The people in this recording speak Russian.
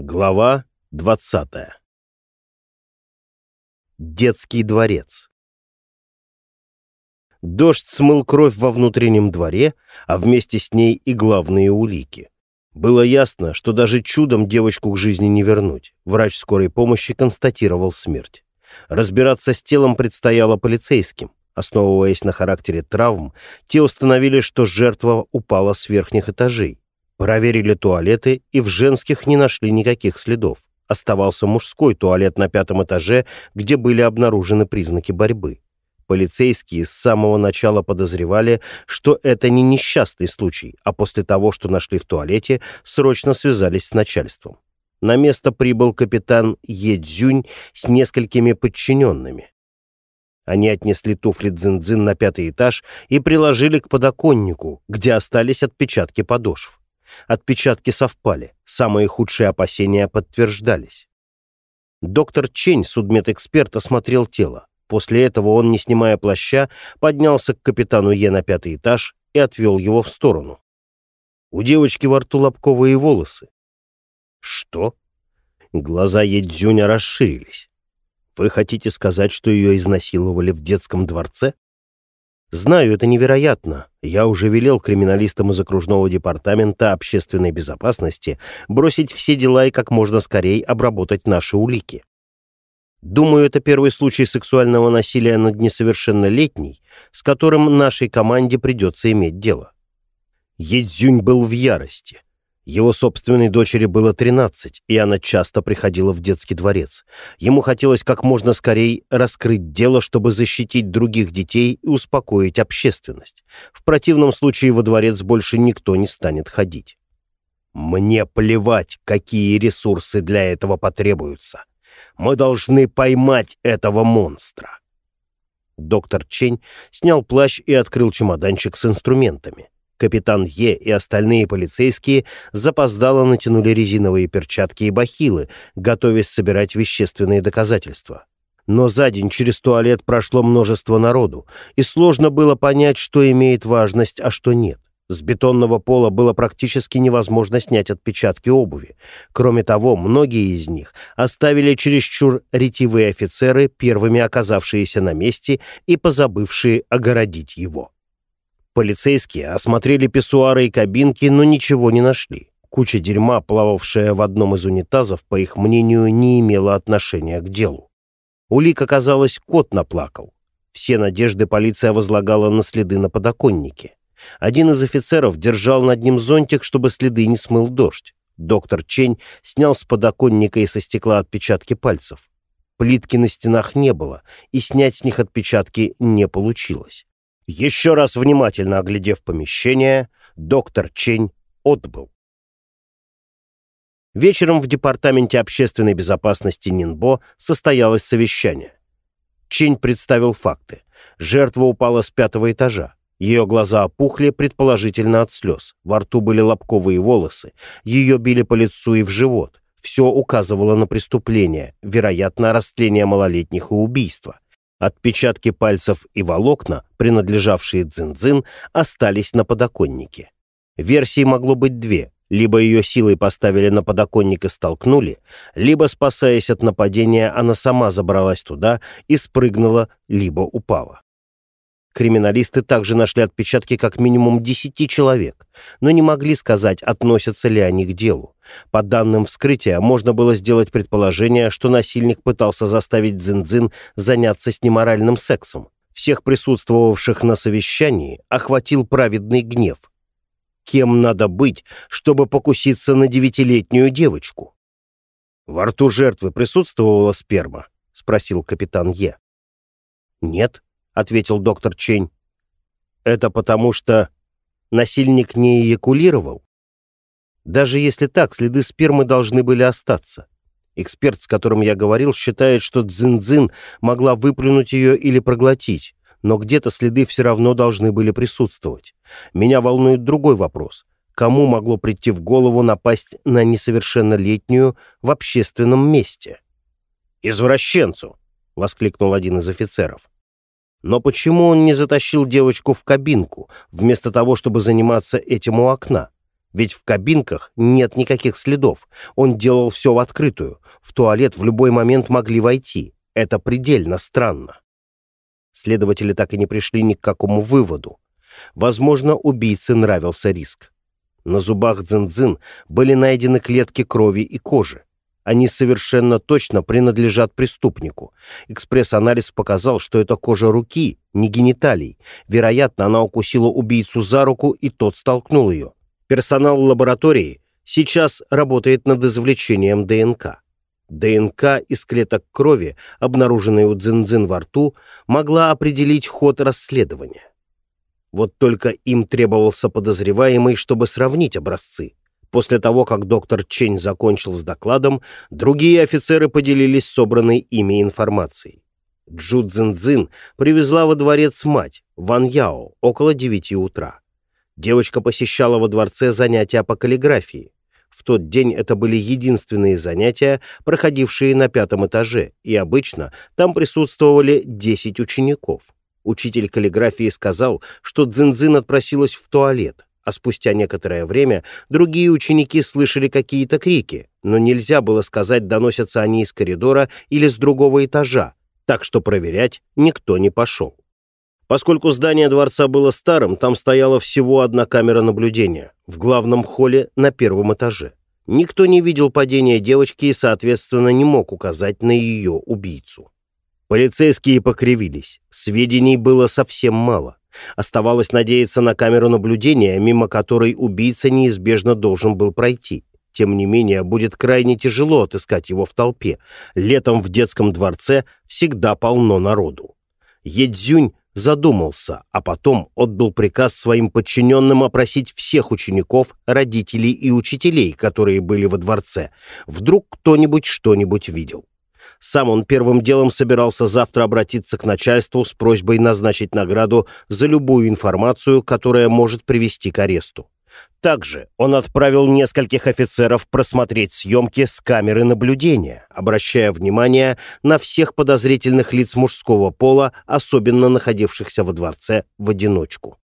Глава 20. Детский дворец. Дождь смыл кровь во внутреннем дворе, а вместе с ней и главные улики. Было ясно, что даже чудом девочку к жизни не вернуть. Врач скорой помощи констатировал смерть. Разбираться с телом предстояло полицейским. Основываясь на характере травм, те установили, что жертва упала с верхних этажей. Проверили туалеты и в женских не нашли никаких следов. Оставался мужской туалет на пятом этаже, где были обнаружены признаки борьбы. Полицейские с самого начала подозревали, что это не несчастный случай, а после того, что нашли в туалете, срочно связались с начальством. На место прибыл капитан Едзюнь с несколькими подчиненными. Они отнесли туфли Дзин-Дзин на пятый этаж и приложили к подоконнику, где остались отпечатки подошв. Отпечатки совпали, самые худшие опасения подтверждались. Доктор Чень, судмедэксперт, осмотрел тело. После этого он, не снимая плаща, поднялся к капитану Е на пятый этаж и отвел его в сторону. У девочки во рту лобковые волосы. Что? Глаза Едзюня расширились. Вы хотите сказать, что ее изнасиловали в детском дворце? Знаю, это невероятно. Я уже велел криминалистам из окружного департамента общественной безопасности бросить все дела и как можно скорее обработать наши улики. Думаю, это первый случай сексуального насилия над несовершеннолетней, с которым нашей команде придется иметь дело. Едзюнь был в ярости. Его собственной дочери было 13, и она часто приходила в детский дворец. Ему хотелось как можно скорее раскрыть дело, чтобы защитить других детей и успокоить общественность. В противном случае во дворец больше никто не станет ходить. Мне плевать, какие ресурсы для этого потребуются. Мы должны поймать этого монстра. Доктор Чень снял плащ и открыл чемоданчик с инструментами. Капитан Е и остальные полицейские запоздало натянули резиновые перчатки и бахилы, готовясь собирать вещественные доказательства. Но за день через туалет прошло множество народу, и сложно было понять, что имеет важность, а что нет. С бетонного пола было практически невозможно снять отпечатки обуви. Кроме того, многие из них оставили чересчур ретивые офицеры, первыми оказавшиеся на месте и позабывшие огородить его. Полицейские осмотрели писсуары и кабинки, но ничего не нашли. Куча дерьма, плававшая в одном из унитазов, по их мнению, не имела отношения к делу. Улик оказалось, кот наплакал. Все надежды полиция возлагала на следы на подоконнике. Один из офицеров держал над ним зонтик, чтобы следы не смыл дождь. Доктор Чень снял с подоконника и со стекла отпечатки пальцев. Плитки на стенах не было, и снять с них отпечатки не получилось. Еще раз внимательно оглядев помещение, доктор Чень отбыл. Вечером в Департаменте общественной безопасности Нинбо состоялось совещание. Чень представил факты. Жертва упала с пятого этажа. Ее глаза опухли, предположительно от слез. Во рту были лобковые волосы. Ее били по лицу и в живот. Все указывало на преступление, вероятно, растление малолетних и убийство. Отпечатки пальцев и волокна, принадлежавшие Цзин-Цзин, остались на подоконнике. Версий могло быть две. Либо ее силой поставили на подоконник и столкнули, либо, спасаясь от нападения, она сама забралась туда и спрыгнула, либо упала. Криминалисты также нашли отпечатки как минимум десяти человек, но не могли сказать, относятся ли они к делу. По данным вскрытия, можно было сделать предположение, что насильник пытался заставить Дзин-Дзин заняться с неморальным сексом. Всех присутствовавших на совещании охватил праведный гнев. Кем надо быть, чтобы покуситься на девятилетнюю девочку? «Во рту жертвы присутствовала сперма?» — спросил капитан Е. «Нет», ответил доктор Чень. Это потому, что насильник не эякулировал? Даже если так, следы спермы должны были остаться. Эксперт, с которым я говорил, считает, что Цзин-Цзин могла выплюнуть ее или проглотить, но где-то следы все равно должны были присутствовать. Меня волнует другой вопрос. Кому могло прийти в голову напасть на несовершеннолетнюю в общественном месте? «Извращенцу!» — воскликнул один из офицеров. Но почему он не затащил девочку в кабинку, вместо того, чтобы заниматься этим у окна? Ведь в кабинках нет никаких следов. Он делал все в открытую. В туалет в любой момент могли войти. Это предельно странно. Следователи так и не пришли ни к какому выводу. Возможно, убийце нравился риск. На зубах Дзин-Дзин были найдены клетки крови и кожи. Они совершенно точно принадлежат преступнику. Экспресс-анализ показал, что это кожа руки, не гениталий. Вероятно, она укусила убийцу за руку, и тот столкнул ее. Персонал лаборатории сейчас работает над извлечением ДНК. ДНК из клеток крови, обнаруженной у Дзин-Дзин во рту, могла определить ход расследования. Вот только им требовался подозреваемый, чтобы сравнить образцы. После того, как доктор Чень закончил с докладом, другие офицеры поделились собранной ими информацией. Джу Цзиньцзин привезла во дворец мать, Ван Яо, около девяти утра. Девочка посещала во дворце занятия по каллиграфии. В тот день это были единственные занятия, проходившие на пятом этаже, и обычно там присутствовали 10 учеников. Учитель каллиграфии сказал, что Цзиньцзин отпросилась в туалет, а спустя некоторое время другие ученики слышали какие-то крики, но нельзя было сказать, доносятся они из коридора или с другого этажа, так что проверять никто не пошел. Поскольку здание дворца было старым, там стояла всего одна камера наблюдения, в главном холле на первом этаже. Никто не видел падения девочки и, соответственно, не мог указать на ее убийцу. Полицейские покривились, сведений было совсем мало. Оставалось надеяться на камеру наблюдения, мимо которой убийца неизбежно должен был пройти. Тем не менее, будет крайне тяжело отыскать его в толпе. Летом в детском дворце всегда полно народу. Едзюнь задумался, а потом отдал приказ своим подчиненным опросить всех учеников, родителей и учителей, которые были во дворце. Вдруг кто-нибудь что-нибудь видел. Сам он первым делом собирался завтра обратиться к начальству с просьбой назначить награду за любую информацию, которая может привести к аресту. Также он отправил нескольких офицеров просмотреть съемки с камеры наблюдения, обращая внимание на всех подозрительных лиц мужского пола, особенно находившихся во дворце в одиночку.